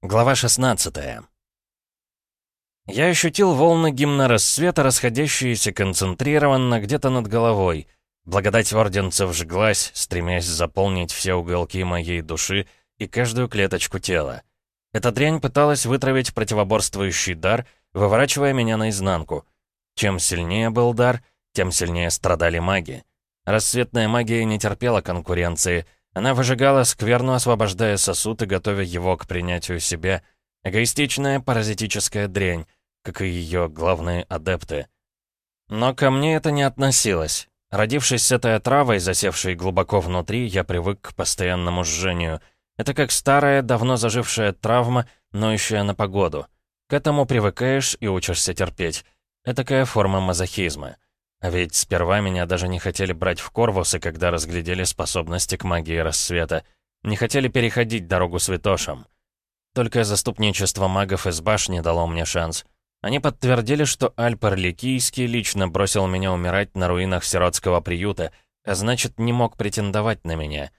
Глава 16 Я ощутил волны гимна рассвета, расходящиеся концентрированно где-то над головой. Благодать орденцев жглась, стремясь заполнить все уголки моей души и каждую клеточку тела. Эта дрянь пыталась вытравить противоборствующий дар, выворачивая меня наизнанку. Чем сильнее был дар, тем сильнее страдали маги. Рассветная магия не терпела конкуренции — она выжигала скверну, освобождая сосуд и готовя его к принятию себя. Эгоистичная паразитическая дрянь, как и ее главные адепты. Но ко мне это не относилось. Родившись с этой отравой, засевшей глубоко внутри, я привык к постоянному жжению. Это как старая, давно зажившая травма, ноющая на погоду. К этому привыкаешь и учишься терпеть. Этакая форма мазохизма. А ведь сперва меня даже не хотели брать в Корвусы, когда разглядели способности к магии рассвета. Не хотели переходить дорогу святошам. Только заступничество магов из башни дало мне шанс. Они подтвердили, что Альпер Ликийский лично бросил меня умирать на руинах сиротского приюта, а значит, не мог претендовать на меня.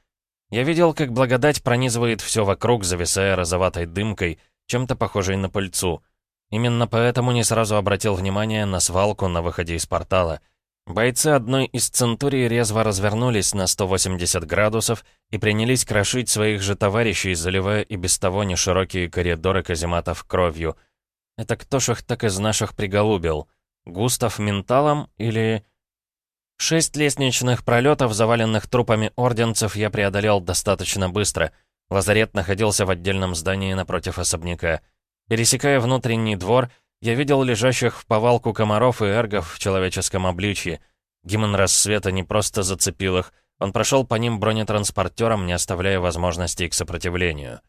Я видел, как благодать пронизывает все вокруг, зависая розоватой дымкой, чем-то похожей на пыльцу. Именно поэтому не сразу обратил внимание на свалку на выходе из портала. Бойцы одной из центурий резво развернулись на 180 градусов и принялись крошить своих же товарищей, заливая и без того неширокие коридоры казематов кровью. Это кто ж их так из наших приголубил? Густав менталом или... Шесть лестничных пролетов, заваленных трупами орденцев, я преодолел достаточно быстро. Лазарет находился в отдельном здании напротив особняка. Пересекая внутренний двор, я видел лежащих в повалку комаров и эргов в человеческом обличье. Гимн рассвета не просто зацепил их, он прошел по ним бронетранспортером, не оставляя возможностей к сопротивлению.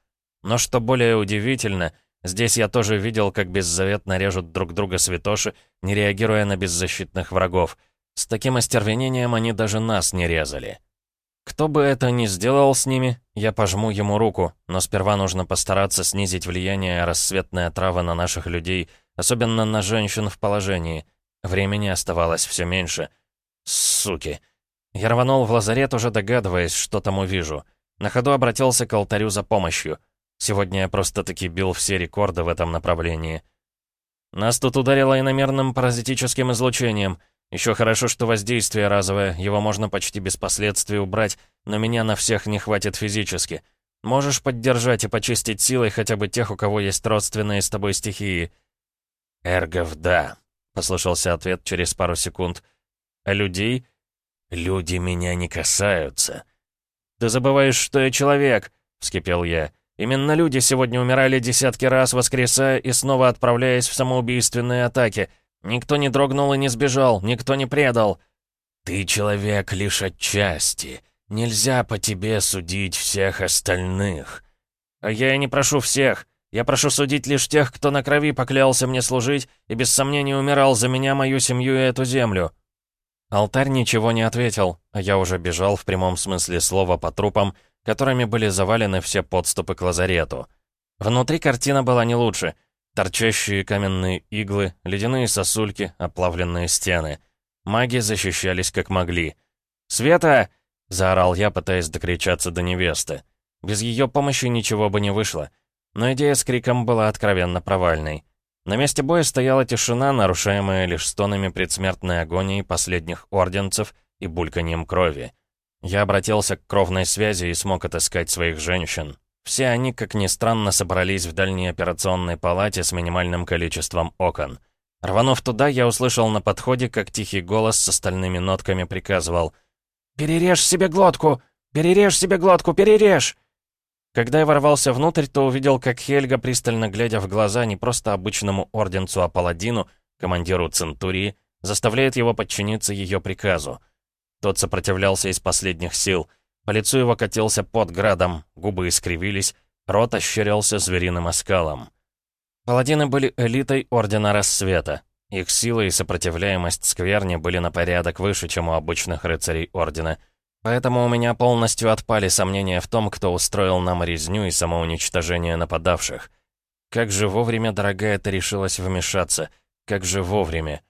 Но что более удивительно, здесь я тоже видел, как беззаветно режут друг друга святоши, не реагируя на беззащитных врагов. С таким остервенением они даже нас не резали. Кто бы это ни сделал с ними, я пожму ему руку, но сперва нужно постараться снизить влияние рассветной отравы на наших людей, особенно на женщин в положении. Времени оставалось все меньше. Суки. Я рванул в лазарет, уже догадываясь, что там увижу. На ходу обратился к алтарю за помощью. Сегодня я просто-таки бил все рекорды в этом направлении. Нас тут ударило иномерным паразитическим излучением — еще хорошо, что воздействие разовое, его можно почти без последствий убрать, но меня на всех не хватит физически. Можешь поддержать и почистить силой хотя бы тех, у кого есть родственные с тобой стихии?» «Эргов, да», — послышался ответ через пару секунд. «А людей?» «Люди меня не касаются». «Ты забываешь, что я человек», — вскипел я. «Именно люди сегодня умирали десятки раз, воскресая и снова отправляясь в самоубийственные атаки». Никто не дрогнул и не сбежал, никто не предал. Ты человек лишь отчасти. Нельзя по тебе судить всех остальных. А я и не прошу всех. Я прошу судить лишь тех, кто на крови поклялся мне служить и без сомнений умирал за меня, мою семью и эту землю. Алтарь ничего не ответил, а я уже бежал в прямом смысле слова по трупам, которыми были завалены все подступы к лазарету. Внутри картина была не лучше — Торчащие каменные иглы, ледяные сосульки, оплавленные стены. Маги защищались как могли. «Света!» — заорал я, пытаясь докричаться до невесты. Без ее помощи ничего бы не вышло. Но идея с криком была откровенно провальной. На месте боя стояла тишина, нарушаемая лишь стонами предсмертной агонии последних орденцев и бульканьем крови. Я обратился к кровной связи и смог отыскать своих женщин. Все они, как ни странно, собрались в дальней операционной палате с минимальным количеством окон. Рванув туда, я услышал на подходе, как тихий голос с остальными нотками приказывал «Перережь себе глотку! Перережь себе глотку! Перережь!» Когда я ворвался внутрь, то увидел, как Хельга, пристально глядя в глаза не просто обычному орденцу, а паладину, командиру Центурии, заставляет его подчиниться ее приказу. Тот сопротивлялся из последних сил — по лицу его катился под градом, губы искривились, рот ощерялся звериным оскалом. Паладины были элитой Ордена Рассвета. Их сила и сопротивляемость скверни были на порядок выше, чем у обычных рыцарей Ордена. Поэтому у меня полностью отпали сомнения в том, кто устроил нам резню и самоуничтожение нападавших. Как же вовремя, дорогая, ты решилась вмешаться. Как же вовремя.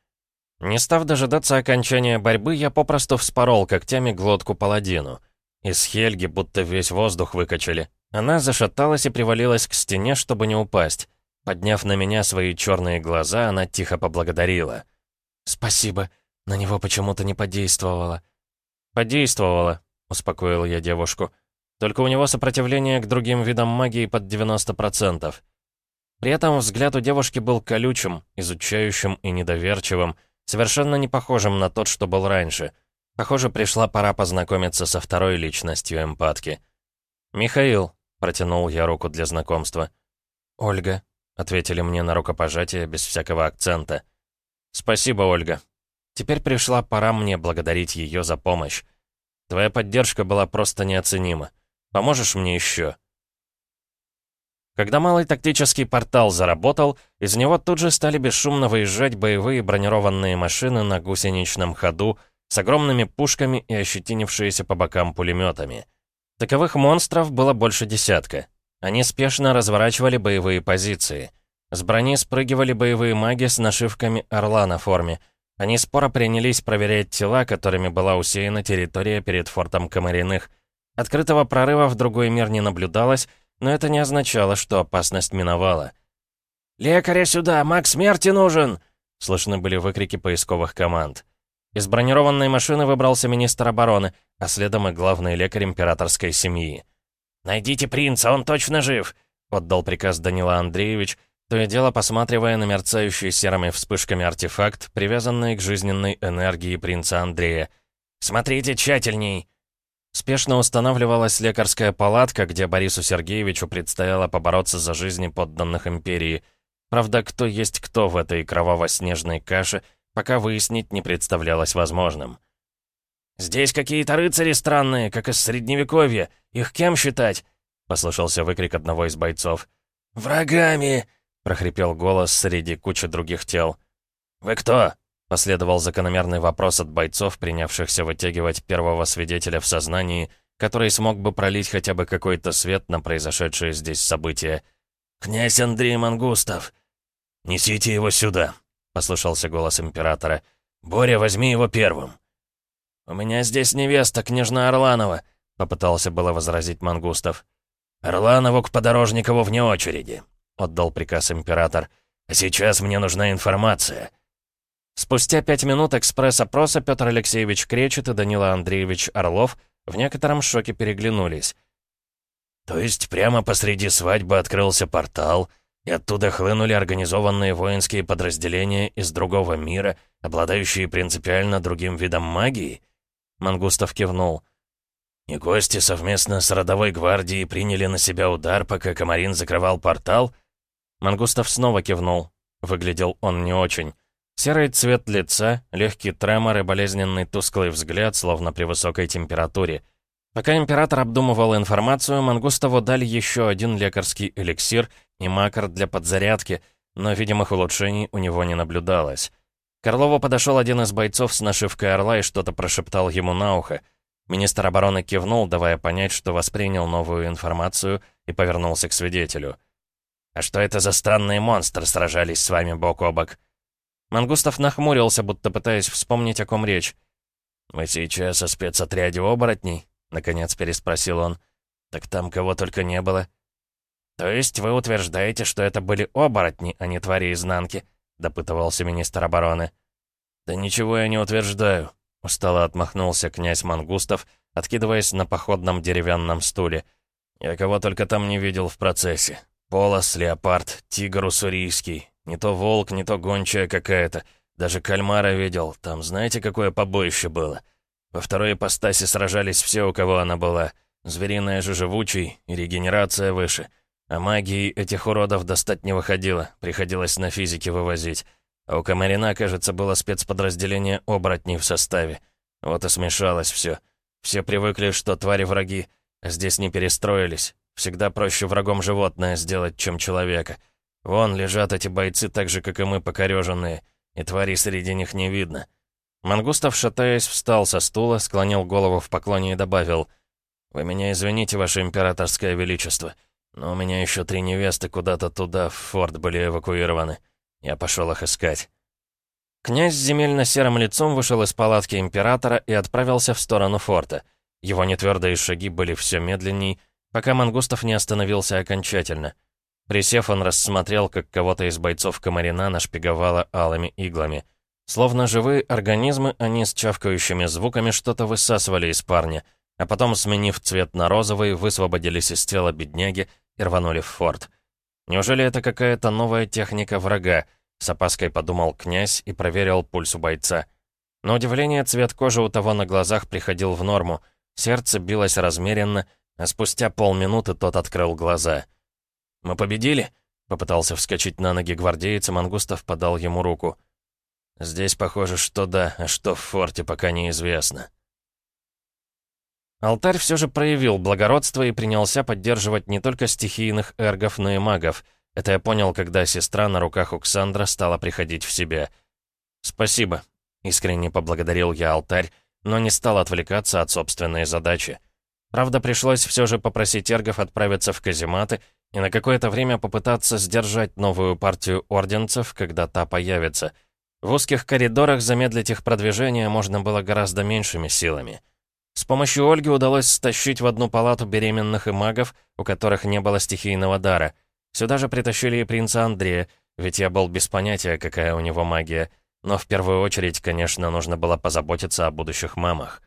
Не став дожидаться окончания борьбы, я попросту вспорол когтями глотку паладину. Из Хельги будто весь воздух выкачали. Она зашаталась и привалилась к стене, чтобы не упасть. Подняв на меня свои черные глаза, она тихо поблагодарила. «Спасибо. На него почему-то не подействовало». «Подействовало», — успокоил я девушку. «Только у него сопротивление к другим видам магии под 90%. При этом взгляд у девушки был колючим, изучающим и недоверчивым, совершенно не похожим на тот, что был раньше. Похоже, пришла пора познакомиться со второй личностью эмпатки. «Михаил», — протянул я руку для знакомства. «Ольга», — ответили мне на рукопожатие без всякого акцента. «Спасибо, Ольга. Теперь пришла пора мне благодарить ее за помощь. Твоя поддержка была просто неоценима. Поможешь мне еще?» Когда малый тактический портал заработал, из него тут же стали бесшумно выезжать боевые бронированные машины на гусеничном ходу с огромными пушками и ощетинившиеся по бокам пулеметами. Таковых монстров было больше десятка. Они спешно разворачивали боевые позиции. С брони спрыгивали боевые маги с нашивками орла на форме. Они споро принялись проверять тела, которыми была усеяна территория перед фортом Комариных. Открытого прорыва в другой мир не наблюдалось, но это не означало, что опасность миновала. «Лекаря сюда! Маг смерти нужен!» Слышны были выкрики поисковых команд. Из бронированной машины выбрался министр обороны, а следом и главный лекарь императорской семьи. «Найдите принца, он точно жив!» — отдал приказ Данила Андреевич, то и дело посматривая на мерцающий серыми вспышками артефакт, привязанный к жизненной энергии принца Андрея. «Смотрите тщательней!» Спешно устанавливалась лекарская палатка, где Борису Сергеевичу предстояло побороться за жизни подданных империи. Правда, кто есть кто в этой кроваво-снежной каше, пока выяснить не представлялось возможным. «Здесь какие-то рыцари странные, как из Средневековья. Их кем считать?» — послышался выкрик одного из бойцов. «Врагами!» — прохрипел голос среди кучи других тел. «Вы кто?» Последовал закономерный вопрос от бойцов, принявшихся вытягивать первого свидетеля в сознании, который смог бы пролить хотя бы какой-то свет на произошедшее здесь событие. «Князь Андрей Мангустов!» «Несите его сюда!» — послышался голос императора. «Боря, возьми его первым!» «У меня здесь невеста, княжна Орланова!» — попытался было возразить Мангустов. «Орланову к Подорожникову вне очереди!» — отдал приказ император. «А сейчас мне нужна информация!» Спустя пять минут экспресс-опроса Петр Алексеевич Кречет и Данила Андреевич Орлов в некотором шоке переглянулись. «То есть прямо посреди свадьбы открылся портал, и оттуда хлынули организованные воинские подразделения из другого мира, обладающие принципиально другим видом магии?» Мангустов кивнул. «И гости совместно с родовой гвардией приняли на себя удар, пока Комарин закрывал портал?» Мангустов снова кивнул. Выглядел он не очень. Серый цвет лица, легкий тремор и болезненный тусклый взгляд, словно при высокой температуре. Пока император обдумывал информацию, Мангустову дали еще один лекарский эликсир и макар для подзарядки, но видимых улучшений у него не наблюдалось. К Орлову подошел один из бойцов с нашивкой орла и что-то прошептал ему на ухо. Министр обороны кивнул, давая понять, что воспринял новую информацию и повернулся к свидетелю. «А что это за странные монстры сражались с вами бок о бок?» Мангустов нахмурился, будто пытаясь вспомнить, о ком речь. «Мы сейчас о спецотряде оборотней?» — наконец переспросил он. «Так там кого только не было». «То есть вы утверждаете, что это были оборотни, а не твари изнанки?» — допытывался министр обороны. «Да ничего я не утверждаю», — устало отмахнулся князь Мангустов, откидываясь на походном деревянном стуле. «Я кого только там не видел в процессе. Полос, леопард, тигр уссурийский, не то волк, не то гончая какая-то. Даже кальмара видел. Там знаете, какое побоище было? Во второй ипостаси сражались все, у кого она была. Звериная же живучий и регенерация выше. А магии этих уродов достать не выходило. Приходилось на физике вывозить. А у Комарина, кажется, было спецподразделение оборотней в составе. Вот и смешалось все. Все привыкли, что твари враги, а здесь не перестроились. Всегда проще врагом животное сделать, чем человека. Вон лежат эти бойцы так же, как и мы, покореженные, и твари среди них не видно. Мангустов, шатаясь, встал со стула, склонил голову в поклоне и добавил, «Вы меня извините, ваше императорское величество, но у меня еще три невесты куда-то туда, в форт, были эвакуированы. Я пошел их искать». Князь с земельно-серым лицом вышел из палатки императора и отправился в сторону форта. Его нетвердые шаги были все медленней, пока Мангустов не остановился окончательно. Присев, он рассмотрел, как кого-то из бойцов Комарина нашпиговало алыми иглами. Словно живые организмы, они с чавкающими звуками что-то высасывали из парня, а потом, сменив цвет на розовый, высвободились из тела бедняги и рванули в форт. Неужели это какая-то новая техника врага? С опаской подумал князь и проверил пульс у бойца. На удивление, цвет кожи у того на глазах приходил в норму. Сердце билось размеренно, а спустя полминуты тот открыл глаза. «Мы победили?» — попытался вскочить на ноги гвардеец, и Мангустов подал ему руку. «Здесь похоже, что да, а что в форте, пока неизвестно». Алтарь все же проявил благородство и принялся поддерживать не только стихийных эргов, но и магов. Это я понял, когда сестра на руках у Ксандра стала приходить в себя. «Спасибо», — искренне поблагодарил я алтарь, но не стал отвлекаться от собственной задачи. Правда, пришлось все же попросить эргов отправиться в казематы и на какое-то время попытаться сдержать новую партию орденцев, когда та появится. В узких коридорах замедлить их продвижение можно было гораздо меньшими силами. С помощью Ольги удалось стащить в одну палату беременных и магов, у которых не было стихийного дара. Сюда же притащили и принца Андрея, ведь я был без понятия, какая у него магия. Но в первую очередь, конечно, нужно было позаботиться о будущих мамах.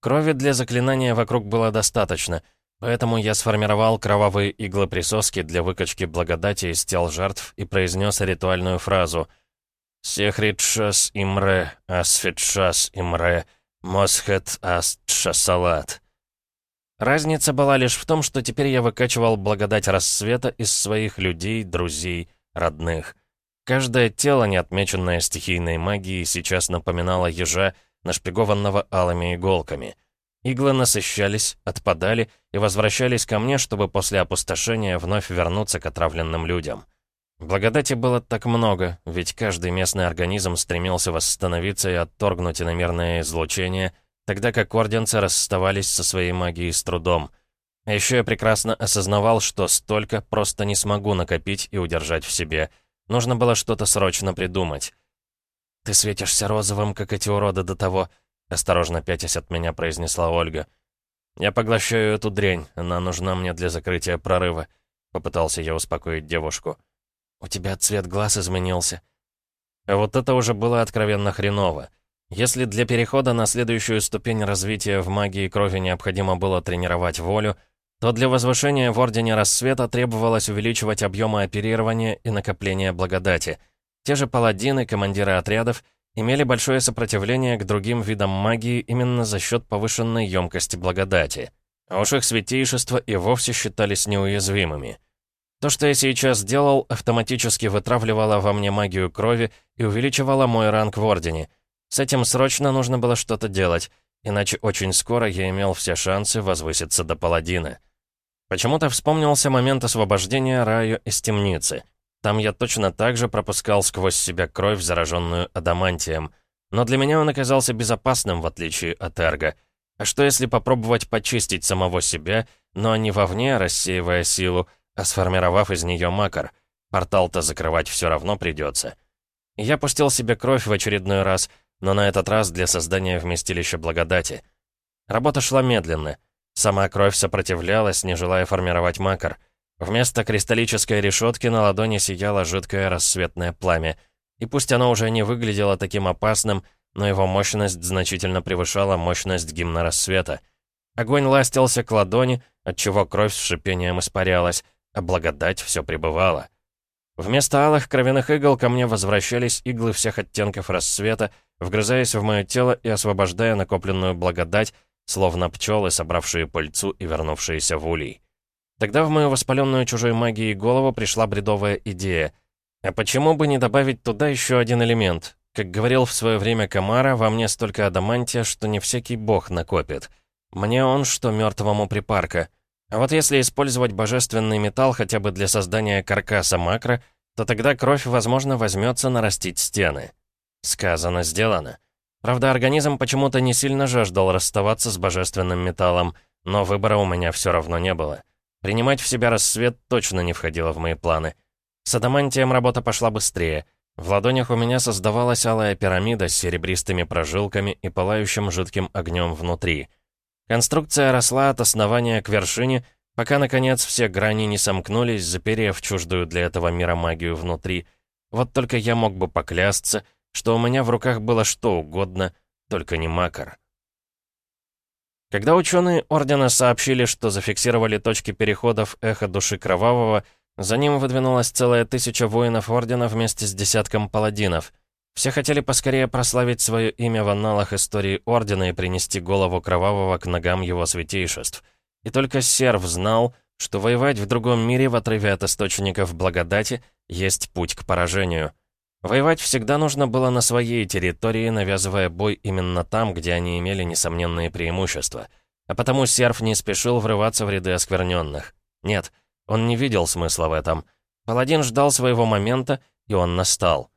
Крови для заклинания вокруг было достаточно, поэтому я сформировал кровавые иглы-присоски для выкачки благодати из тел жертв и произнес ритуальную фразу «Сехритшас имре, асфитшас имре, Мосхет Астшасалат. Разница была лишь в том, что теперь я выкачивал благодать рассвета из своих людей, друзей, родных. Каждое тело, не отмеченное стихийной магией, сейчас напоминало ежа, нашпигованного алыми иголками. Иглы насыщались, отпадали и возвращались ко мне, чтобы после опустошения вновь вернуться к отравленным людям. Благодати было так много, ведь каждый местный организм стремился восстановиться и отторгнуть иномерное излучение, тогда как орденцы расставались со своей магией с трудом. А еще я прекрасно осознавал, что столько просто не смогу накопить и удержать в себе. Нужно было что-то срочно придумать. «Ты светишься розовым, как эти уроды до того», — осторожно пятясь от меня произнесла Ольга. «Я поглощаю эту дрянь, она нужна мне для закрытия прорыва», — попытался я успокоить девушку. «У тебя цвет глаз изменился». А вот это уже было откровенно хреново. Если для перехода на следующую ступень развития в магии крови необходимо было тренировать волю, то для возвышения в Ордене Рассвета требовалось увеличивать объемы оперирования и накопления благодати. Те же паладины, командиры отрядов, имели большое сопротивление к другим видам магии именно за счет повышенной емкости благодати. А уж их святейшества и вовсе считались неуязвимыми. То, что я сейчас делал, автоматически вытравливало во мне магию крови и увеличивало мой ранг в Ордене. С этим срочно нужно было что-то делать, иначе очень скоро я имел все шансы возвыситься до паладина. Почему-то вспомнился момент освобождения Раю из темницы. Там я точно так же пропускал сквозь себя кровь, зараженную адамантием. Но для меня он оказался безопасным, в отличие от Эрга. А что если попробовать почистить самого себя, но не вовне, рассеивая силу, а сформировав из нее макар. Портал-то закрывать все равно придется. Я пустил себе кровь в очередной раз, но на этот раз для создания вместилища благодати. Работа шла медленно. Сама кровь сопротивлялась, не желая формировать макар. Вместо кристаллической решетки на ладони сияло жидкое рассветное пламя. И пусть оно уже не выглядело таким опасным, но его мощность значительно превышала мощность гимна рассвета. Огонь ластился к ладони, отчего кровь с шипением испарялась, а благодать все пребывала. Вместо алых кровяных игл ко мне возвращались иглы всех оттенков рассвета, вгрызаясь в мое тело и освобождая накопленную благодать, словно пчелы, собравшие пыльцу и вернувшиеся в улей. Тогда в мою воспаленную чужой магией голову пришла бредовая идея. А почему бы не добавить туда еще один элемент? Как говорил в свое время Камара, во мне столько адамантия, что не всякий бог накопит. Мне он, что мертвому припарка — а вот если использовать божественный металл хотя бы для создания каркаса макро, то тогда кровь, возможно, возьмется нарастить стены. Сказано, сделано. Правда, организм почему-то не сильно жаждал расставаться с божественным металлом, но выбора у меня все равно не было. Принимать в себя рассвет точно не входило в мои планы. С адамантием работа пошла быстрее. В ладонях у меня создавалась алая пирамида с серебристыми прожилками и пылающим жидким огнем внутри — Конструкция росла от основания к вершине, пока, наконец, все грани не сомкнулись, заперев чуждую для этого мира магию внутри. Вот только я мог бы поклясться, что у меня в руках было что угодно, только не макар. Когда ученые Ордена сообщили, что зафиксировали точки переходов эхо души Кровавого, за ним выдвинулась целая тысяча воинов Ордена вместе с десятком паладинов. Все хотели поскорее прославить свое имя в анналах истории Ордена и принести голову Кровавого к ногам его святейшеств. И только Серв знал, что воевать в другом мире в отрыве от источников благодати есть путь к поражению. Воевать всегда нужно было на своей территории, навязывая бой именно там, где они имели несомненные преимущества. А потому серф не спешил врываться в ряды оскверненных. Нет, он не видел смысла в этом. Паладин ждал своего момента, и он настал.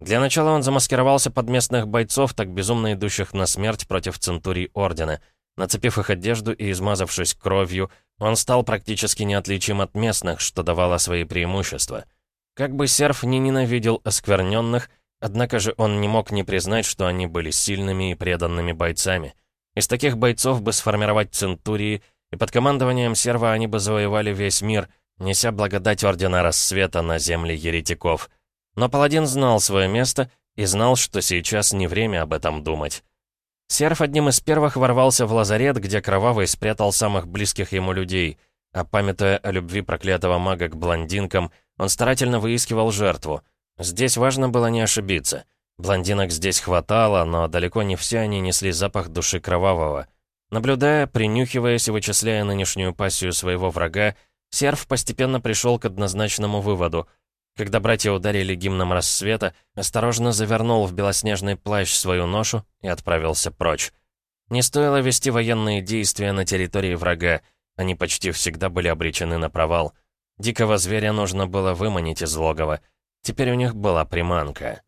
Для начала он замаскировался под местных бойцов, так безумно идущих на смерть против Центурий Ордена. Нацепив их одежду и измазавшись кровью, он стал практически неотличим от местных, что давало свои преимущества. Как бы серф не ненавидел оскверненных, однако же он не мог не признать, что они были сильными и преданными бойцами. Из таких бойцов бы сформировать центурии, и под командованием серва они бы завоевали весь мир, неся благодать Ордена Рассвета на земли еретиков. Но паладин знал свое место и знал, что сейчас не время об этом думать. Серф одним из первых ворвался в лазарет, где Кровавый спрятал самых близких ему людей, а памятуя о любви проклятого мага к блондинкам, он старательно выискивал жертву. Здесь важно было не ошибиться. Блондинок здесь хватало, но далеко не все они несли запах души кровавого. Наблюдая, принюхиваясь и вычисляя нынешнюю пассию своего врага, Серф постепенно пришел к однозначному выводу. Когда братья ударили гимном рассвета, осторожно завернул в белоснежный плащ свою ношу и отправился прочь. Не стоило вести военные действия на территории врага, они почти всегда были обречены на провал. Дикого зверя нужно было выманить из логова. Теперь у них была приманка.